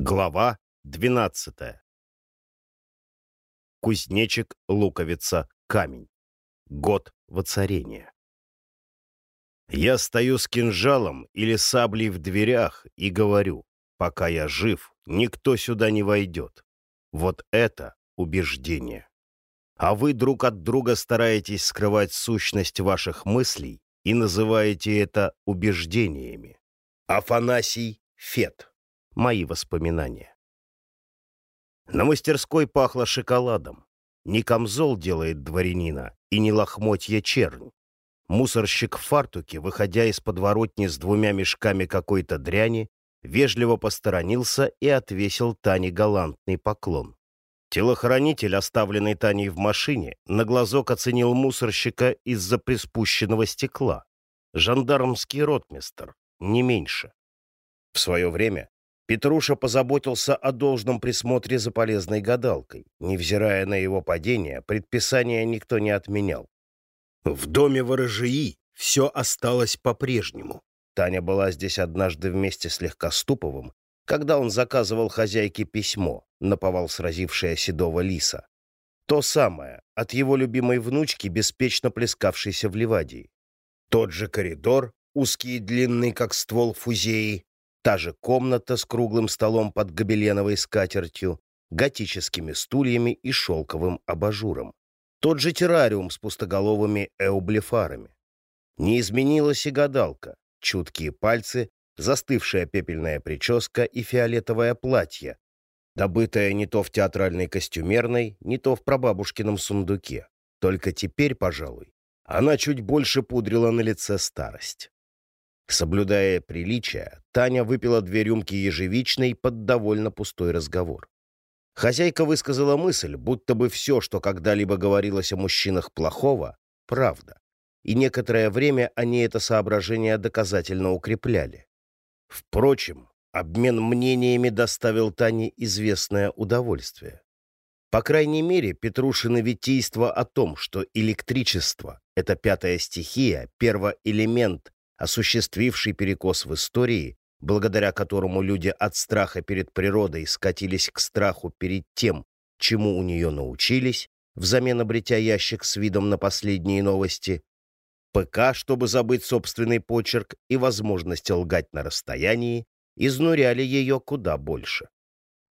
Глава 12. Кузнечик, луковица, камень. Год воцарения. Я стою с кинжалом или саблей в дверях и говорю, пока я жив, никто сюда не войдет. Вот это убеждение. А вы друг от друга стараетесь скрывать сущность ваших мыслей и называете это убеждениями. Афанасий Фет мои воспоминания. На мастерской пахло шоколадом. Не камзол делает дворянина и не лохмотья чернь. Мусорщик в фартуке, выходя из подворотни с двумя мешками какой-то дряни, вежливо посторонился и отвесил Тане галантный поклон. Телохранитель, оставленный Таней в машине, на глазок оценил мусорщика из-за приспущенного стекла. Жандармский ротмистр, не меньше. В свое время Петруша позаботился о должном присмотре за полезной гадалкой. Невзирая на его падение, предписания никто не отменял. В доме ворожии все осталось по-прежнему. Таня была здесь однажды вместе с Легкоступовым, когда он заказывал хозяйке письмо, наповал сразившее седого лиса. То самое, от его любимой внучки, беспечно плескавшейся в Ливадии. Тот же коридор, узкий и длинный, как ствол фузеи, Та же комната с круглым столом под гобеленовой скатертью, готическими стульями и шелковым абажуром. Тот же террариум с пустоголовыми эублефарами. Не изменилась и гадалка. Чуткие пальцы, застывшая пепельная прическа и фиолетовое платье, добытое не то в театральной костюмерной, не то в прабабушкином сундуке. Только теперь, пожалуй, она чуть больше пудрила на лице старость. Соблюдая приличия, Таня выпила две рюмки ежевичной под довольно пустой разговор. Хозяйка высказала мысль, будто бы все, что когда-либо говорилось о мужчинах плохого, правда. И некоторое время они это соображение доказательно укрепляли. Впрочем, обмен мнениями доставил Тане известное удовольствие. По крайней мере, Петрушины витийство о том, что электричество — это пятая стихия, первоэлемент осуществивший перекос в истории, благодаря которому люди от страха перед природой скатились к страху перед тем, чему у нее научились, взамен обретя ящик с видом на последние новости, ПК, чтобы забыть собственный почерк и возможность лгать на расстоянии, изнуряли ее куда больше.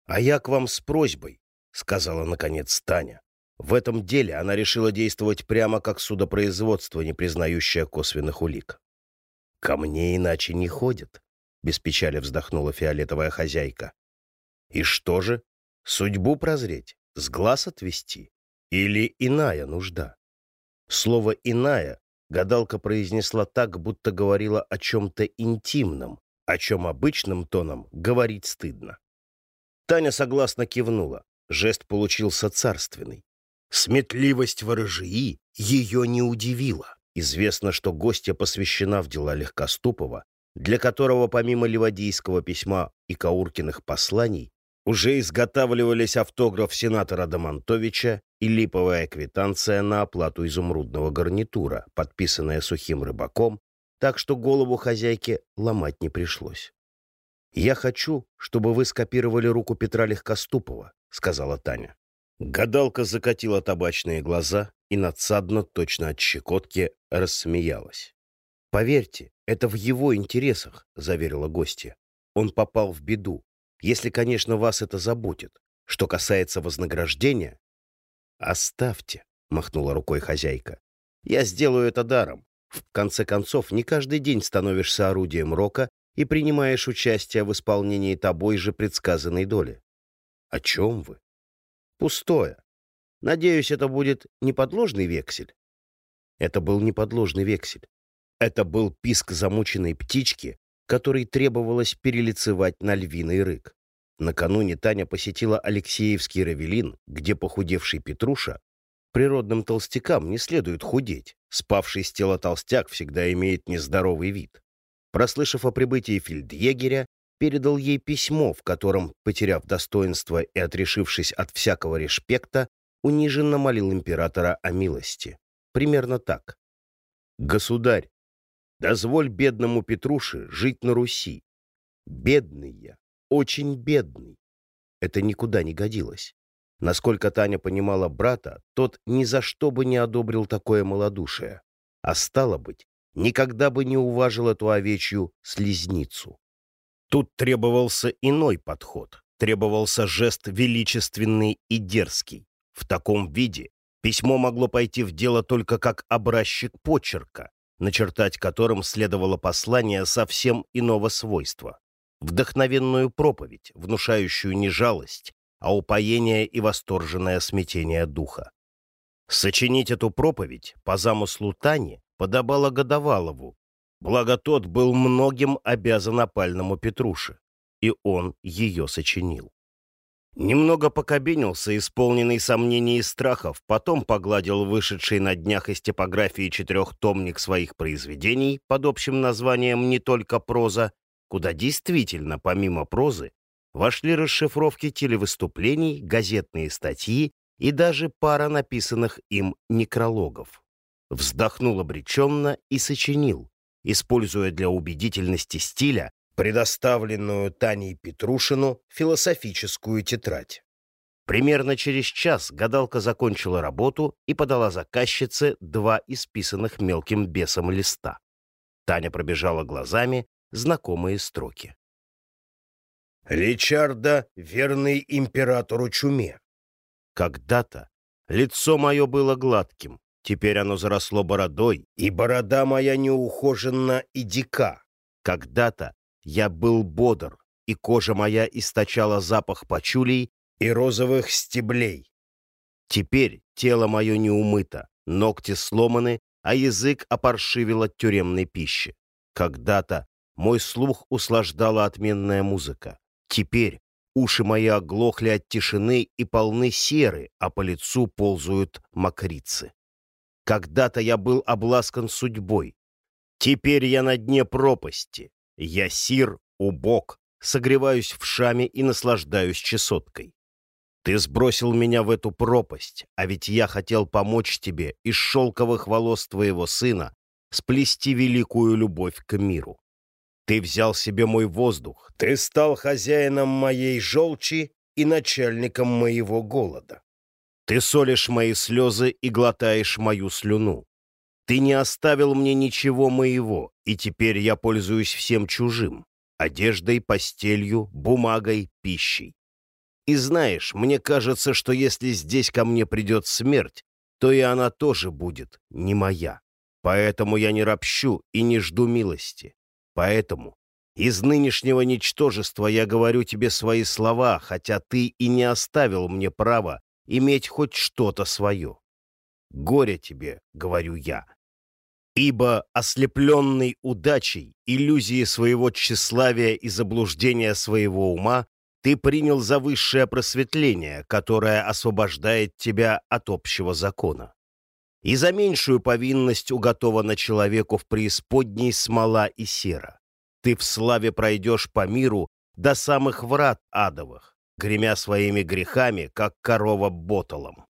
«А я к вам с просьбой», — сказала наконец Таня. В этом деле она решила действовать прямо как судопроизводство, не признающее косвенных улик. «Ко мне иначе не ходят», — без печали вздохнула фиолетовая хозяйка. «И что же? Судьбу прозреть? С глаз отвести? Или иная нужда?» Слово «иная» гадалка произнесла так, будто говорила о чем-то интимном, о чем обычным тоном говорить стыдно. Таня согласно кивнула. Жест получился царственный. Сметливость ворожии ее не удивила. Известно, что гостья посвящена в дела Легкоступова, для которого помимо Ливадийского письма и Кауркиных посланий уже изготавливались автограф сенатора Домонтовича и липовая квитанция на оплату изумрудного гарнитура, подписанная сухим рыбаком, так что голову хозяйке ломать не пришлось. «Я хочу, чтобы вы скопировали руку Петра Легкоступова», — сказала Таня. Гадалка закатила табачные глаза и надсадно, точно от щекотки, рассмеялась. «Поверьте, это в его интересах», — заверила гостья. «Он попал в беду, если, конечно, вас это заботит. Что касается вознаграждения...» «Оставьте», — махнула рукой хозяйка. «Я сделаю это даром. В конце концов, не каждый день становишься орудием рока и принимаешь участие в исполнении тобой же предсказанной доли». «О чем вы?» «Пустое. Надеюсь, это будет неподложный вексель. Это был неподложный вексель. Это был писк замученной птички, которой требовалось перелицевать на львиный рык. Накануне Таня посетила Алексеевский Равелин, где похудевший Петруша Природным толстякам не следует худеть. Спавший с тела толстяк всегда имеет нездоровый вид. Прослышав о прибытии фельдъегеря, передал ей письмо, в котором, потеряв достоинство и отрешившись от всякого респекта, униженно молил императора о милости. Примерно так. «Государь, дозволь бедному Петруше жить на Руси. Бедный я, очень бедный. Это никуда не годилось. Насколько Таня понимала брата, тот ни за что бы не одобрил такое малодушие. А стало быть, никогда бы не уважил эту овечью слезницу. Тут требовался иной подход, требовался жест величественный и дерзкий. В таком виде письмо могло пойти в дело только как образчик почерка, начертать которым следовало послание совсем иного свойства. Вдохновенную проповедь, внушающую не жалость, а упоение и восторженное смятение духа. Сочинить эту проповедь по замыслу Тани подобало Годовалову, благо тот был многим обязан опальному Петруше, и он ее сочинил. Немного покабенился, исполненный сомнений и страхов, потом погладил вышедший на днях из типографии четырехтомник своих произведений под общим названием «Не только проза», куда действительно, помимо прозы, вошли расшифровки телевыступлений, газетные статьи и даже пара написанных им некрологов. Вздохнул обреченно и сочинил, используя для убедительности стиля предоставленную Таней Петрушину философическую тетрадь. Примерно через час гадалка закончила работу и подала заказчице два исписанных мелким бесом листа. Таня пробежала глазами знакомые строки. «Ричарда, верный императору чуме». Когда-то лицо мое было гладким, теперь оно заросло бородой, и борода моя неухоженна и дика. Когда-то я был бодр, и кожа моя источала запах пачулей и розовых стеблей. Теперь тело мое не умыто, ногти сломаны, а язык опоршивил от тюремной пищи. Когда-то мой слух услаждала отменная музыка. Теперь уши мои оглохли от тишины и полны серы, а по лицу ползают мокрицы. Когда-то я был обласкан судьбой. Теперь я на дне пропасти. Я сир, убог, согреваюсь в шаме и наслаждаюсь чесоткой. Ты сбросил меня в эту пропасть, а ведь я хотел помочь тебе из шелковых волос твоего сына сплести великую любовь к миру. Ты взял себе мой воздух, ты стал хозяином моей желчи и начальником моего голода. Ты солишь мои слезы и глотаешь мою слюну. Ты не оставил мне ничего моего, и теперь я пользуюсь всем чужим — одеждой, постелью, бумагой, пищей. И знаешь, мне кажется, что если здесь ко мне придет смерть, то и она тоже будет не моя. Поэтому я не ропщу и не жду милости. Поэтому из нынешнего ничтожества я говорю тебе свои слова, хотя ты и не оставил мне права иметь хоть что-то свое. Горе тебе, говорю я, Ибо, ослепленный удачей, иллюзией своего тщеславия и заблуждения своего ума, ты принял за высшее просветление, которое освобождает тебя от общего закона. И за меньшую повинность уготована человеку в преисподней смола и сера. Ты в славе пройдешь по миру до самых врат адовых, гремя своими грехами, как корова ботолом.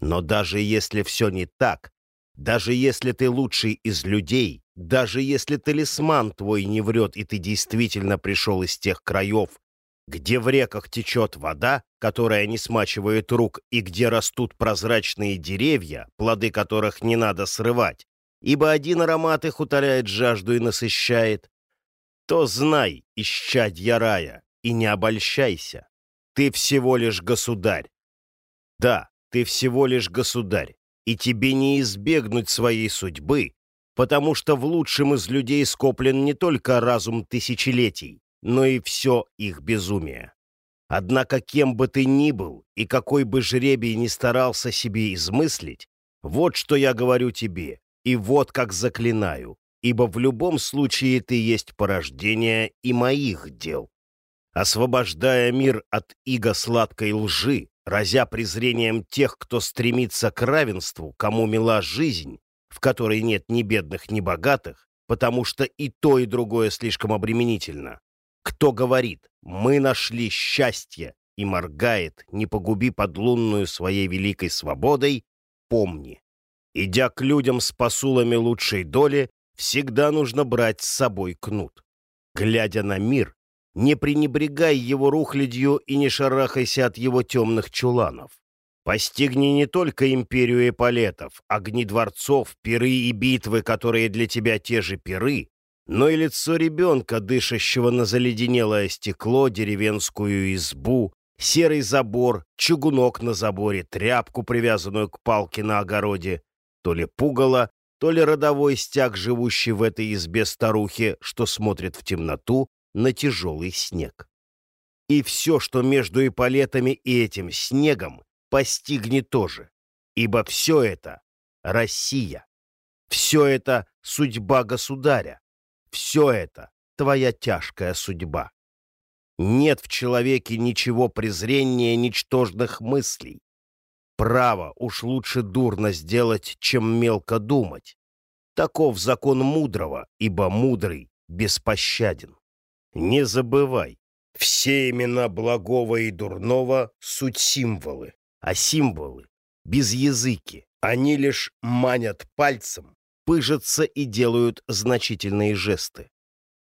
Но даже если все не так, даже если ты лучший из людей, даже если талисман твой не врет, и ты действительно пришел из тех краев, где в реках течет вода, которая не смачивает рук, и где растут прозрачные деревья, плоды которых не надо срывать, ибо один аромат их утоляет жажду и насыщает, то знай, исчадья рая, и не обольщайся. Ты всего лишь государь. Да, ты всего лишь государь и тебе не избегнуть своей судьбы, потому что в лучшем из людей скоплен не только разум тысячелетий, но и все их безумие. Однако кем бы ты ни был и какой бы жребий ни старался себе измыслить, вот что я говорю тебе, и вот как заклинаю, ибо в любом случае ты есть порождение и моих дел. Освобождая мир от иго сладкой лжи, разя презрением тех, кто стремится к равенству, кому мила жизнь, в которой нет ни бедных, ни богатых, потому что и то, и другое слишком обременительно. Кто говорит «мы нашли счастье» и моргает «не погуби подлунную своей великой свободой», помни. Идя к людям с посулами лучшей доли, всегда нужно брать с собой кнут. Глядя на мир, не пренебрегай его рухлядью и не шарахайся от его темных чуланов. Постигни не только империю эполетов, огни дворцов, пиры и битвы, которые для тебя те же пиры, но и лицо ребенка, дышащего на заледенелое стекло, деревенскую избу, серый забор, чугунок на заборе, тряпку, привязанную к палке на огороде, то ли пугало, то ли родовой стяг, живущий в этой избе старухи, что смотрит в темноту на тяжелый снег. И все, что между эполетами и этим снегом, постигни тоже, ибо все это — Россия. Все это — судьба государя. Все это — твоя тяжкая судьба. Нет в человеке ничего презрения ничтожных мыслей. Право уж лучше дурно сделать, чем мелко думать. Таков закон мудрого, ибо мудрый беспощаден. Не забывай, все имена благого и дурного — суть символы а символы — без языки. Они лишь манят пальцем, пыжатся и делают значительные жесты.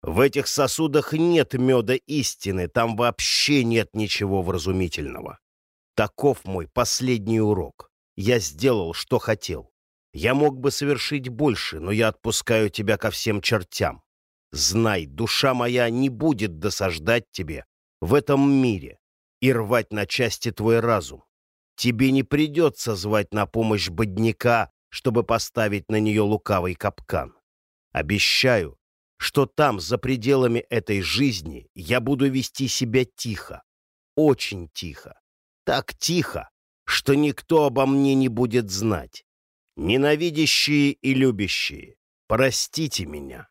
В этих сосудах нет меда истины, там вообще нет ничего вразумительного. Таков мой последний урок. Я сделал, что хотел. Я мог бы совершить больше, но я отпускаю тебя ко всем чертям. Знай, душа моя не будет досаждать тебе в этом мире и рвать на части твой разум. Тебе не придется звать на помощь бодняка, чтобы поставить на нее лукавый капкан. Обещаю, что там, за пределами этой жизни, я буду вести себя тихо, очень тихо, так тихо, что никто обо мне не будет знать. Ненавидящие и любящие, простите меня.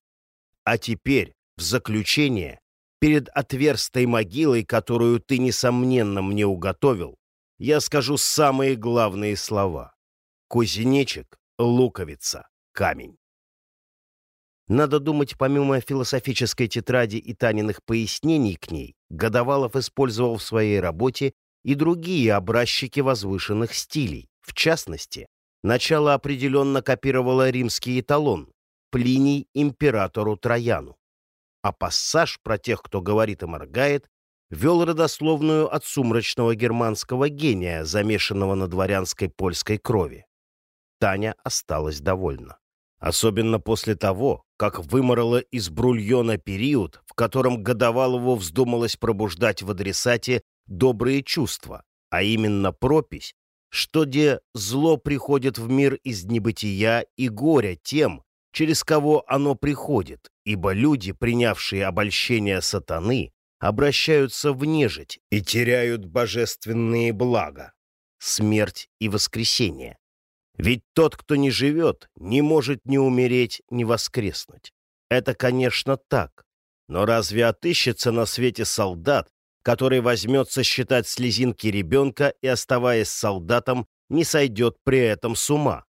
А теперь, в заключение, перед отверстой могилой, которую ты, несомненно, мне уготовил, я скажу самые главные слова. Кузнечик, луковица, камень. Надо думать, помимо философической тетради и Таниных пояснений к ней, Годовалов использовал в своей работе и другие образчики возвышенных стилей. В частности, начало определенно копировало римский эталон Плиний императору Трояну. А пассаж про тех, кто говорит и моргает, вел родословную от сумрачного германского гения, замешанного на дворянской польской крови. Таня осталась довольна. Особенно после того, как выморала из брульона период, в котором Годовалову вздумалось пробуждать в адресате добрые чувства, а именно пропись, что где зло приходит в мир из небытия и горя тем, через кого оно приходит, ибо люди, принявшие обольщение сатаны, обращаются в нежить и теряют божественные блага, смерть и воскресение. Ведь тот, кто не живет, не может ни умереть, ни воскреснуть. Это, конечно, так. Но разве отыщется на свете солдат, который возьмется считать слезинки ребенка и, оставаясь солдатом, не сойдет при этом с ума?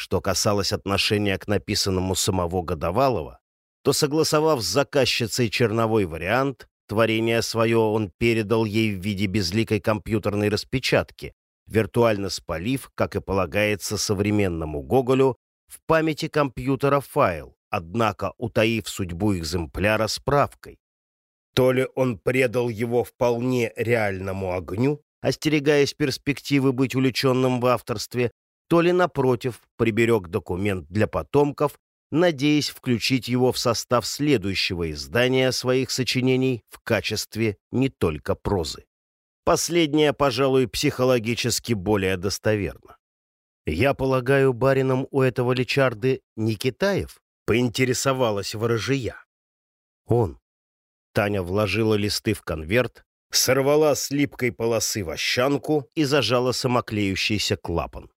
Что касалось отношения к написанному самого Годовалова, то, согласовав с заказчицей черновой вариант, Творение свое он передал ей в виде безликой компьютерной распечатки, виртуально спалив, как и полагается современному Гоголю, в памяти компьютера файл, однако утаив судьбу экземпляра справкой. То ли он предал его вполне реальному огню, остерегаясь перспективы быть увлеченным в авторстве, то ли, напротив, приберег документ для потомков, надеясь включить его в состав следующего издания своих сочинений в качестве не только прозы. Последнее, пожалуй, психологически более достоверно. «Я полагаю, барином у этого Личарды не Китаев?» — поинтересовалась ворожия. «Он». Таня вложила листы в конверт, сорвала с липкой полосы вощанку и зажала самоклеющийся клапан.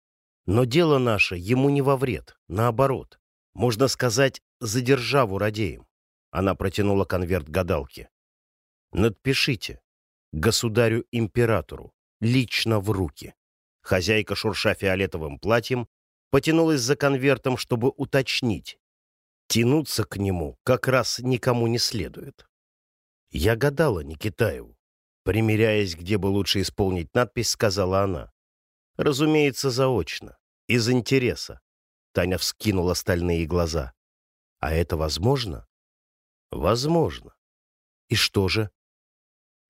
Но дело наше ему не во вред, наоборот. Можно сказать, за державу радеем. Она протянула конверт гадалке. Надпишите. Государю-императору. Лично в руки. Хозяйка, шурша фиолетовым платьем, потянулась за конвертом, чтобы уточнить. Тянуться к нему как раз никому не следует. Я гадала Никитаеву. Примеряясь, где бы лучше исполнить надпись, сказала она. Разумеется, заочно. Из интереса. Таня вскинула стальные глаза. «А это возможно?» «Возможно». «И что же?»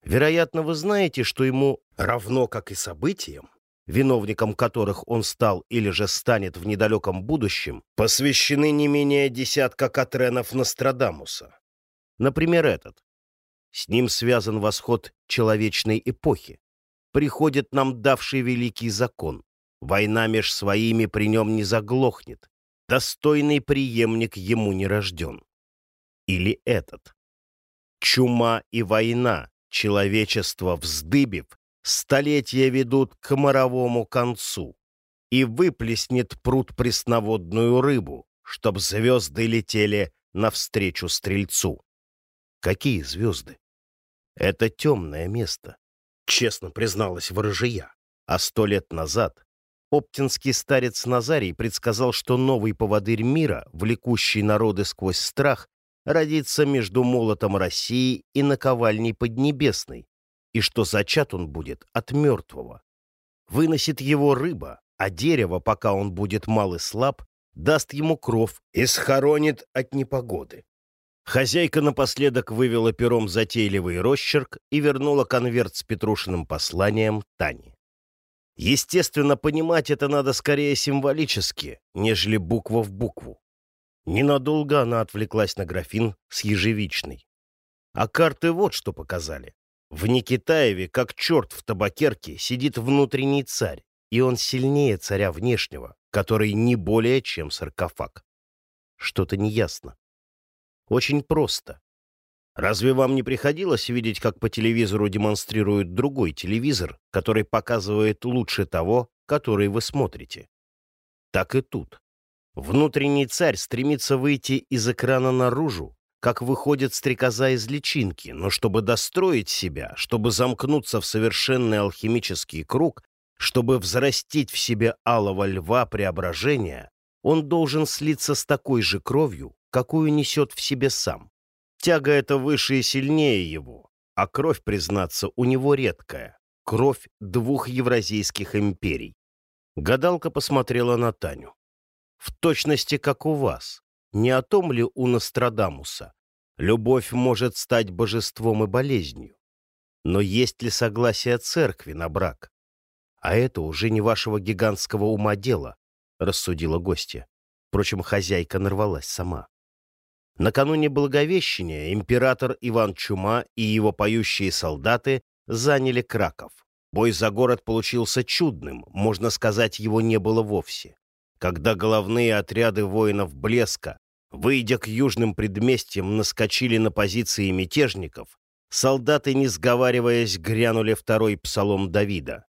Вероятно, вы знаете, что ему равно как и событиям, виновником которых он стал или же станет в недалеком будущем, посвящены не менее десятка Катренов Нострадамуса. Например, этот. С ним связан восход человечной эпохи. Приходит нам давший великий закон. Война меж своими при нем не заглохнет. Достойный преемник ему не рожден. Или этот. Чума и война, человечество вздыбив, столетия ведут к моровому концу, и выплеснет пруд пресноводную рыбу, чтоб звезды летели навстречу стрельцу. Какие звезды? Это темное место, честно призналась ворожия. А сто лет назад оптинский старец Назарий предсказал, что новый поводырь мира, влекущий народы сквозь страх, родится между молотом России и наковальней Поднебесной, и что зачат он будет от мертвого. Выносит его рыба, а дерево, пока он будет мал и слаб, даст ему кров и схоронит от непогоды. Хозяйка напоследок вывела пером затейливый росчерк и вернула конверт с Петрушиным посланием Тане. Естественно, понимать это надо скорее символически, нежели буква в букву. Ненадолго она отвлеклась на графин с ежевичной. А карты вот что показали. В Никитаеве, как черт в табакерке, сидит внутренний царь, и он сильнее царя внешнего, который не более чем саркофаг. Что-то неясно. Очень просто. Разве вам не приходилось видеть, как по телевизору демонстрируют другой телевизор, который показывает лучше того, который вы смотрите? Так и тут. Внутренний царь стремится выйти из экрана наружу, как выходит стрекоза из личинки, но чтобы достроить себя, чтобы замкнуться в совершенный алхимический круг, чтобы взрастить в себе алого льва преображения, он должен слиться с такой же кровью, какую несет в себе сам. Тяга эта выше и сильнее его, а кровь, признаться, у него редкая. Кровь двух евразийских империй. Гадалка посмотрела на Таню. В точности, как у вас. Не о том ли у Нострадамуса? Любовь может стать божеством и болезнью. Но есть ли согласие церкви на брак? А это уже не вашего гигантского ума дело, рассудила гостья. Впрочем, хозяйка нарвалась сама. Накануне Благовещения император Иван Чума и его поющие солдаты заняли Краков. Бой за город получился чудным, можно сказать, его не было вовсе. Когда головные отряды воинов Блеска выйдя к южным предместьям, наскочили на позиции мятежников, солдаты, не сговариваясь, грянули второй псалом Давида.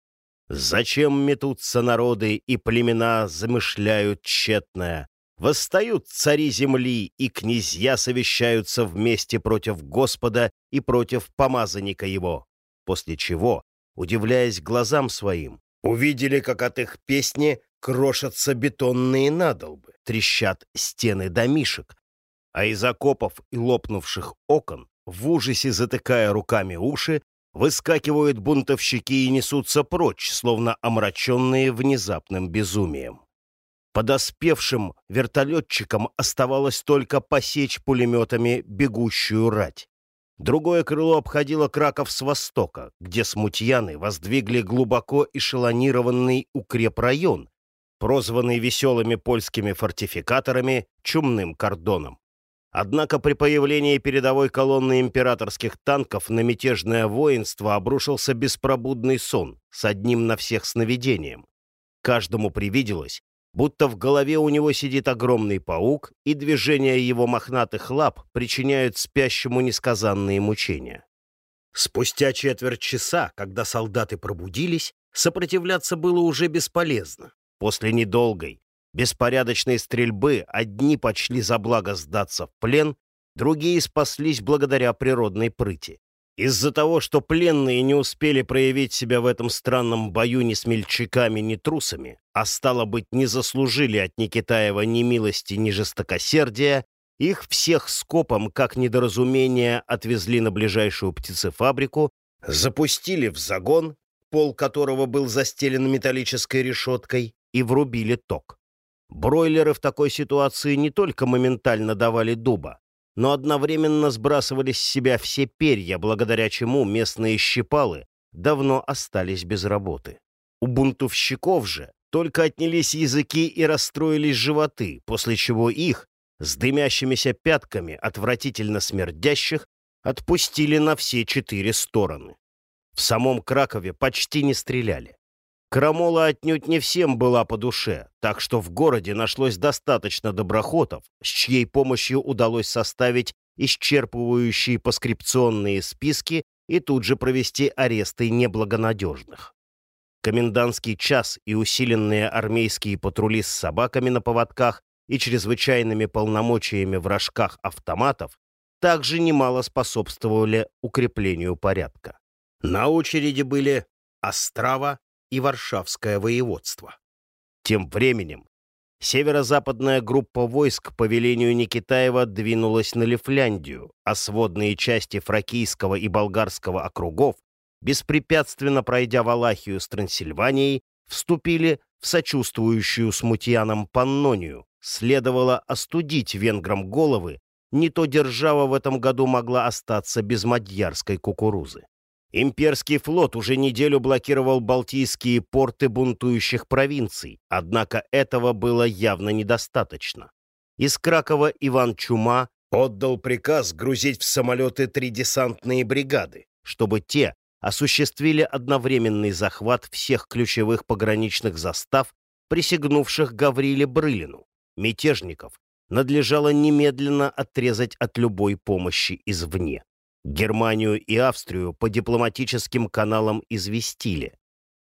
«Зачем метутся народы и племена замышляют тщетное? Восстают цари земли, и князья совещаются вместе против Господа и против помазанника его». После чего, удивляясь глазам своим, увидели, как от их песни крошатся бетонные надолбы, трещат стены домишек, а из окопов и лопнувших окон, в ужасе затыкая руками уши, выскакивают бунтовщики и несутся прочь, словно омраченные внезапным безумием. Подоспевшим вертолетчикам оставалось только посечь пулеметами бегущую рать. Другое крыло обходило Краков с востока, где смутьяны воздвигли глубоко эшелонированный укрепрайон, прозванный веселыми польскими фортификаторами «чумным кордоном». Однако при появлении передовой колонны императорских танков на мятежное воинство обрушился беспробудный сон с одним на всех сновидением. Каждому привиделось, будто в голове у него сидит огромный паук, и движения его мохнатых лап причиняют спящему несказанные мучения. Спустя четверть часа, когда солдаты пробудились, сопротивляться было уже бесполезно. После недолгой, беспорядочной стрельбы одни почли за благо сдаться в плен, другие спаслись благодаря природной прыти. Из-за того, что пленные не успели проявить себя в этом странном бою ни смельчаками, ни трусами, а стало быть, не заслужили от Никитаева ни милости, ни жестокосердия, их всех скопом, как недоразумение, отвезли на ближайшую птицефабрику, запустили в загон, пол которого был застелен металлической решеткой, и врубили ток. Бройлеры в такой ситуации не только моментально давали дуба, но одновременно сбрасывали с себя все перья, благодаря чему местные щепалы давно остались без работы. У бунтовщиков же только отнялись языки и расстроились животы, после чего их, с дымящимися пятками, отвратительно смердящих, отпустили на все четыре стороны. В самом Кракове почти не стреляли. Крамола отнюдь не всем была по душе, так что в городе нашлось достаточно доброхотов, с чьей помощью удалось составить исчерпывающие поскрипционные списки и тут же провести аресты неблагонадежных. Комендантский час и усиленные армейские патрули с собаками на поводках и чрезвычайными полномочиями в рожках автоматов также немало способствовали укреплению порядка. На очереди были Острава и Варшавское воеводство. Тем временем северо-западная группа войск по велению Никитаева двинулась на Лифляндию, а сводные части фракийского и болгарского округов, беспрепятственно пройдя Валахию с Трансильванией, вступили в сочувствующую смутьянам Паннонию. Следовало остудить венграм головы, не то держава в этом году могла остаться без мадьярской кукурузы. Имперский флот уже неделю блокировал балтийские порты бунтующих провинций, однако этого было явно недостаточно. Из Кракова Иван Чума отдал приказ грузить в самолеты три десантные бригады, чтобы те осуществили одновременный захват всех ключевых пограничных застав, присягнувших Гавриле Брылину. Мятежников надлежало немедленно отрезать от любой помощи извне. Германию и Австрию по дипломатическим каналам известили.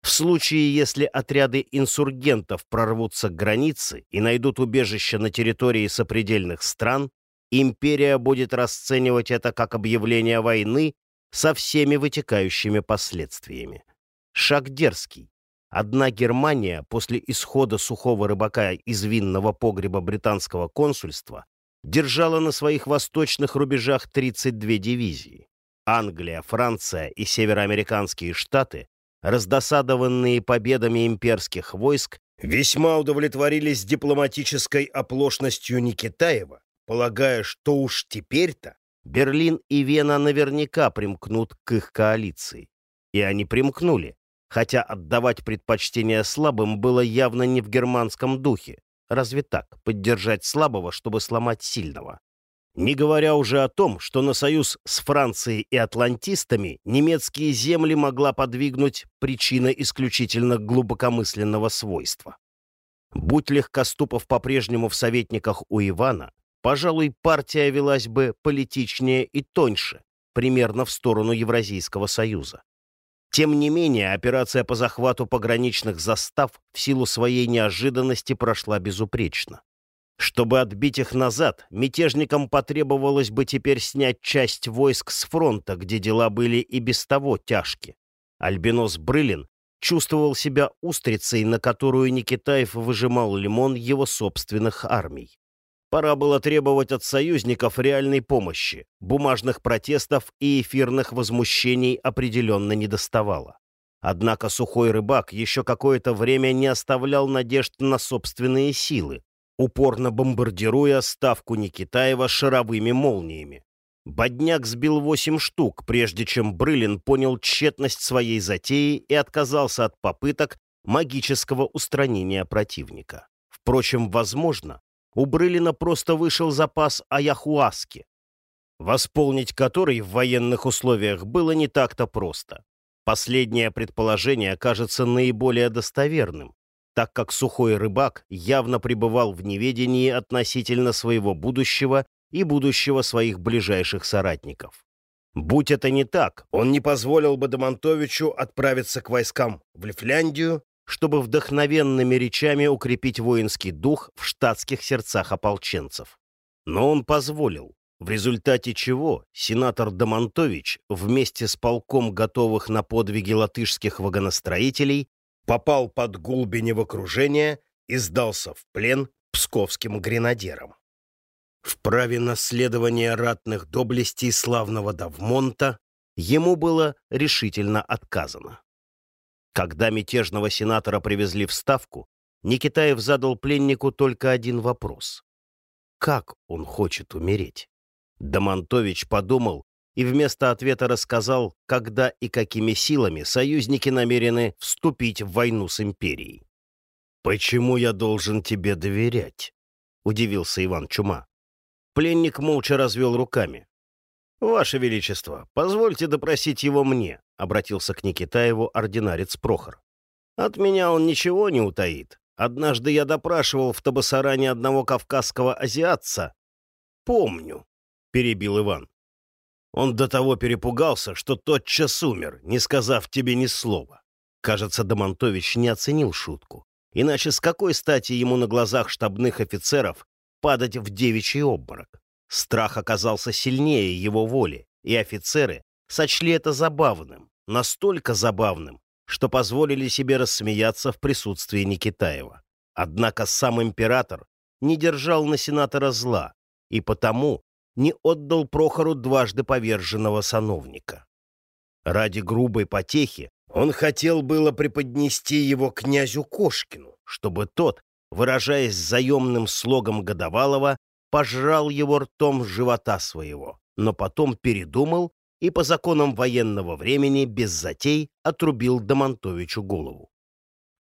В случае, если отряды инсургентов прорвутся к границе и найдут убежище на территории сопредельных стран, империя будет расценивать это как объявление войны со всеми вытекающими последствиями. Шаг дерзкий. Одна Германия после исхода сухого рыбака из винного погреба британского консульства держала на своих восточных рубежах 32 дивизии. Англия, Франция и североамериканские штаты, раздосадованные победами имперских войск, весьма удовлетворились дипломатической оплошностью Никитаева, полагая, что уж теперь-то Берлин и Вена наверняка примкнут к их коалиции. И они примкнули, хотя отдавать предпочтение слабым было явно не в германском духе. Разве так, поддержать слабого, чтобы сломать сильного? Не говоря уже о том, что на союз с Францией и атлантистами немецкие земли могла подвигнуть причина исключительно глубокомысленного свойства. Будь Легкоступов по-прежнему в советниках у Ивана, пожалуй, партия велась бы политичнее и тоньше, примерно в сторону Евразийского союза. Тем не менее, операция по захвату пограничных застав в силу своей неожиданности прошла безупречно. Чтобы отбить их назад, мятежникам потребовалось бы теперь снять часть войск с фронта, где дела были и без того тяжкие. Альбинос Брылин чувствовал себя устрицей, на которую Никитаев выжимал лимон его собственных армий. Пора было требовать от союзников реальной помощи. Бумажных протестов и эфирных возмущений определенно не доставало. Однако сухой рыбак еще какое-то время не оставлял надежд на собственные силы, упорно бомбардируя ставку Никитаева шаровыми молниями. Бодняк сбил восемь штук, прежде чем Брылин понял тщетность своей затеи и отказался от попыток магического устранения противника. Впрочем, возможно, у Брылина просто вышел запас аяхуаски, восполнить который в военных условиях было не так-то просто. Последнее предположение кажется наиболее достоверным, так как сухой рыбак явно пребывал в неведении относительно своего будущего и будущего своих ближайших соратников. Будь это не так, он не позволил бы Домонтовичу отправиться к войскам в Лифляндию чтобы вдохновенными речами укрепить воинский дух в штатских сердцах ополченцев. Но он позволил, в результате чего сенатор Домонтович вместе с полком готовых на подвиги латышских вагоностроителей попал под Гулбине в окружение и сдался в плен псковским гренадерам. В праве наследования ратных доблестей славного Давмонта ему было решительно отказано. Когда мятежного сенатора привезли в Ставку, Никитаев задал пленнику только один вопрос. Как он хочет умереть? Домонтович подумал и вместо ответа рассказал, когда и какими силами союзники намерены вступить в войну с империей. «Почему я должен тебе доверять?» — удивился Иван Чума. Пленник молча развел руками. «Ваше Величество, позвольте допросить его мне», — обратился к Никитаеву ординарец Прохор. «От меня он ничего не утаит. Однажды я допрашивал в Табасаране одного кавказского азиатца». «Помню», — перебил Иван. Он до того перепугался, что тотчас умер, не сказав тебе ни слова. Кажется, Домонтович не оценил шутку. Иначе с какой стати ему на глазах штабных офицеров падать в девичий обморок? Страх оказался сильнее его воли, и офицеры сочли это забавным, настолько забавным, что позволили себе рассмеяться в присутствии Никитаева. Однако сам император не держал на сенатора зла, и потому не отдал Прохору дважды поверженного сановника. Ради грубой потехи он хотел было преподнести его князю Кошкину, чтобы тот, выражаясь заемным слогом Годовалова, пожрал его ртом живота своего, но потом передумал и по законам военного времени без затей отрубил Домонтовичу голову.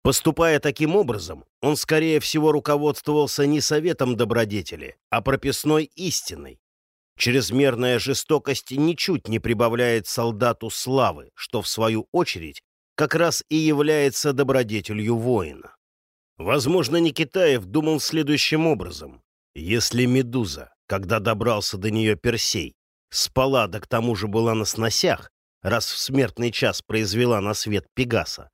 Поступая таким образом, он, скорее всего, руководствовался не советом добродетели, а прописной истиной, Чрезмерная жестокость ничуть не прибавляет солдату славы, что, в свою очередь, как раз и является добродетелью воина. Возможно, Никитаев думал следующим образом. Если Медуза, когда добрался до нее Персей, спала, да к тому же была на сносях, раз в смертный час произвела на свет Пегаса,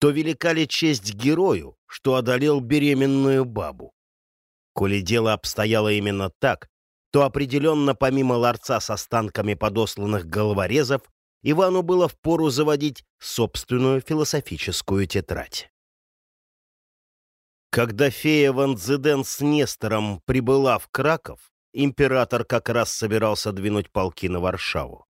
то велика ли честь герою, что одолел беременную бабу? Коли дело обстояло именно так, то определенно помимо ларца с останками подосланных головорезов, Ивану было впору заводить собственную философическую тетрадь. Когда фея Ван Дзеден с Нестором прибыла в Краков, император как раз собирался двинуть полки на Варшаву.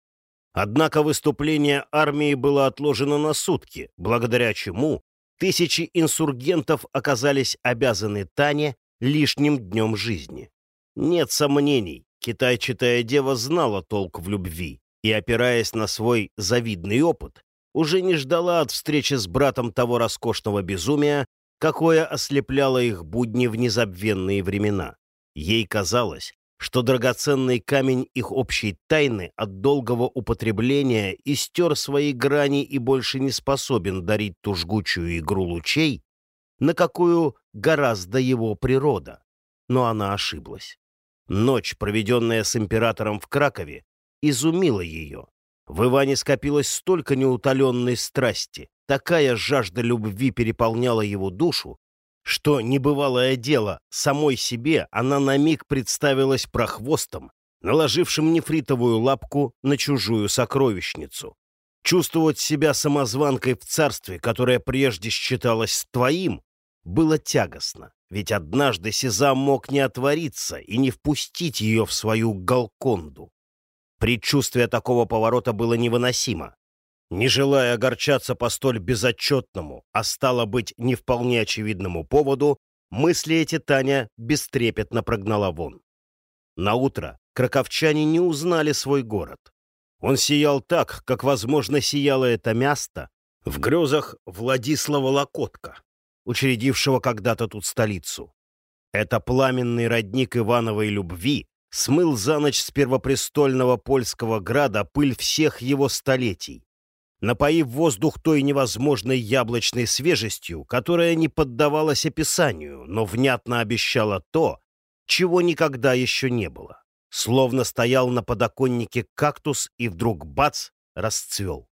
Однако выступление армии было отложено на сутки, благодаря чему тысячи инсургентов оказались обязаны Тане лишним днем жизни. Нет сомнений, китайчатая дева знала толк в любви и, опираясь на свой завидный опыт, уже не ждала от встречи с братом того роскошного безумия, какое ослепляло их будни в незабвенные времена. Ей казалось, что драгоценный камень их общей тайны от долгого употребления истер свои грани и больше не способен дарить ту жгучую игру лучей, на какую гораздо его природа. Но она ошиблась. Ночь, проведенная с императором в Кракове, изумила ее. В Иване скопилось столько неутоленной страсти, такая жажда любви переполняла его душу, что небывалое дело самой себе она на миг представилась прохвостом, наложившим нефритовую лапку на чужую сокровищницу. Чувствовать себя самозванкой в царстве, которое прежде считалось твоим, было тягостно. Ведь однажды Сезам мог не отвориться и не впустить ее в свою Галконду. Предчувствие такого поворота было невыносимо. Не желая огорчаться по столь безотчетному, а стало быть, не вполне очевидному поводу, мысли эти Таня бестрепетно прогнала вон. Наутро краковчане не узнали свой город. Он сиял так, как, возможно, сияло это место в грезах Владислава Локотка учредившего когда-то тут столицу. Это пламенный родник Ивановой любви смыл за ночь с первопрестольного польского града пыль всех его столетий, напоив воздух той невозможной яблочной свежестью, которая не поддавалась описанию, но внятно обещала то, чего никогда еще не было. Словно стоял на подоконнике кактус и вдруг бац, расцвел.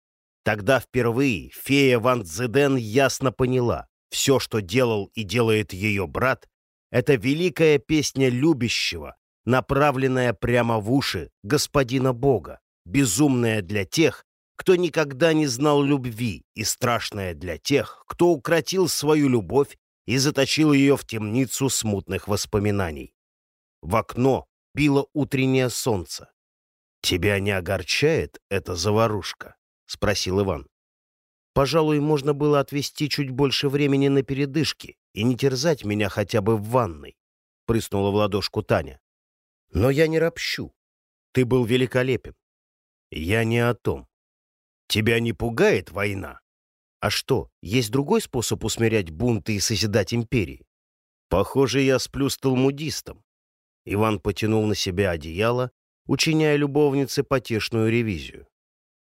Тогда впервые фея Ван Цзеден ясно поняла. Все, что делал и делает ее брат, это великая песня любящего, направленная прямо в уши господина Бога, безумная для тех, кто никогда не знал любви, и страшная для тех, кто укротил свою любовь и заточил ее в темницу смутных воспоминаний. В окно било утреннее солнце. «Тебя не огорчает эта заварушка?» — спросил Иван. Пожалуй, можно было отвести чуть больше времени на передышки и не терзать меня хотя бы в ванной, — прыснула в ладошку Таня. Но я не ропщу. Ты был великолепен. Я не о том. Тебя не пугает война? А что, есть другой способ усмирять бунты и созидать империи? Похоже, я сплю с талмудистом. Иван потянул на себя одеяло, учиняя любовнице потешную ревизию.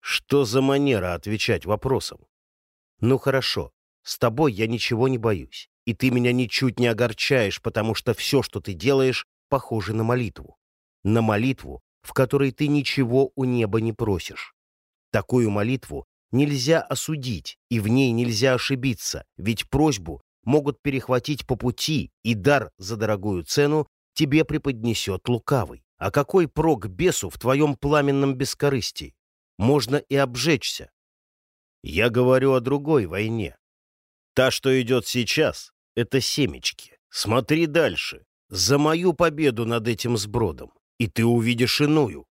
Что за манера отвечать вопросом? Ну хорошо, с тобой я ничего не боюсь, и ты меня ничуть не огорчаешь, потому что все, что ты делаешь, похоже на молитву. На молитву, в которой ты ничего у неба не просишь. Такую молитву нельзя осудить, и в ней нельзя ошибиться, ведь просьбу могут перехватить по пути, и дар за дорогую цену тебе преподнесет лукавый. А какой прок бесу в твоем пламенном бескорыстии? Можно и обжечься. Я говорю о другой войне. Та, что идет сейчас, — это семечки. Смотри дальше. За мою победу над этим сбродом. И ты увидишь иную,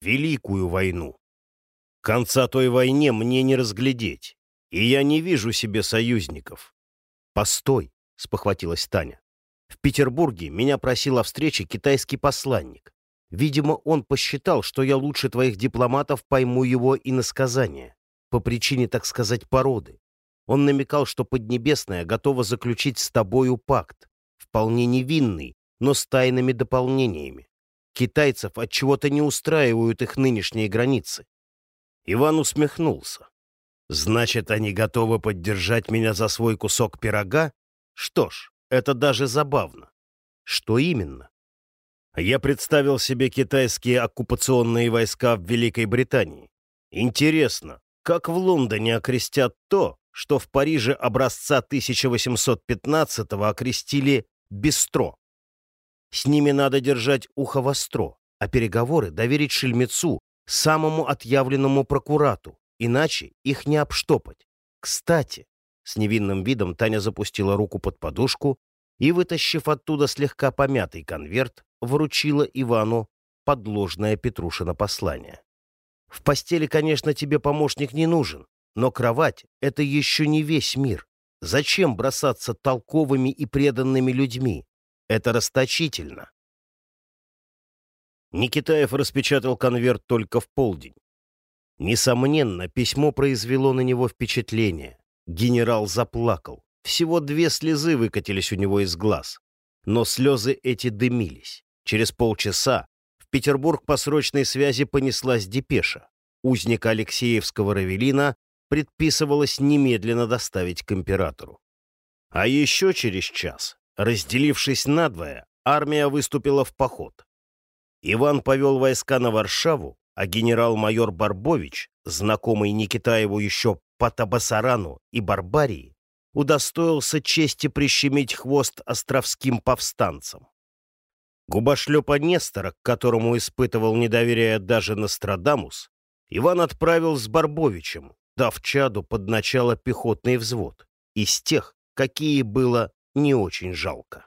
великую войну. Конца той войне мне не разглядеть, и я не вижу себе союзников. «Постой!» — спохватилась Таня. «В Петербурге меня просил о встрече китайский посланник. Видимо, он посчитал, что я лучше твоих дипломатов пойму его иносказания, по причине, так сказать, породы. Он намекал, что Поднебесная готова заключить с тобою пакт, вполне невинный, но с тайными дополнениями. Китайцев от чего-то не устраивают их нынешние границы. Иван усмехнулся. Значит, они готовы поддержать меня за свой кусок пирога? Что ж, это даже забавно. Что именно? Я представил себе китайские оккупационные войска в Великой Британии. Интересно, как в Лондоне окрестят то, что в Париже образца 1815-го окрестили «бистро». С ними надо держать ухо востро, а переговоры доверить шельмецу, самому отъявленному прокурату, иначе их не обштопать. Кстати, с невинным видом Таня запустила руку под подушку и, вытащив оттуда слегка помятый конверт, вручила Ивану подложное Петрушина послание. «В постели, конечно, тебе помощник не нужен, но кровать — это еще не весь мир. Зачем бросаться толковыми и преданными людьми? Это расточительно». Никитаев распечатал конверт только в полдень. Несомненно, письмо произвело на него впечатление. Генерал заплакал. Всего две слезы выкатились у него из глаз. Но слезы эти дымились. Через полчаса в Петербург по срочной связи понеслась депеша. Узника Алексеевского Равелина предписывалось немедленно доставить к императору. А еще через час, разделившись надвое, армия выступила в поход. Иван повел войска на Варшаву, а генерал-майор Барбович, знакомый Никитаеву еще по Табасарану и Барбарии, удостоился чести прищемить хвост островским повстанцам. Губошлепа Нестора, к которому испытывал недоверие даже Нострадамус, Иван отправил с Барбовичем, дав чаду под начало пехотный взвод, из тех, какие было не очень жалко.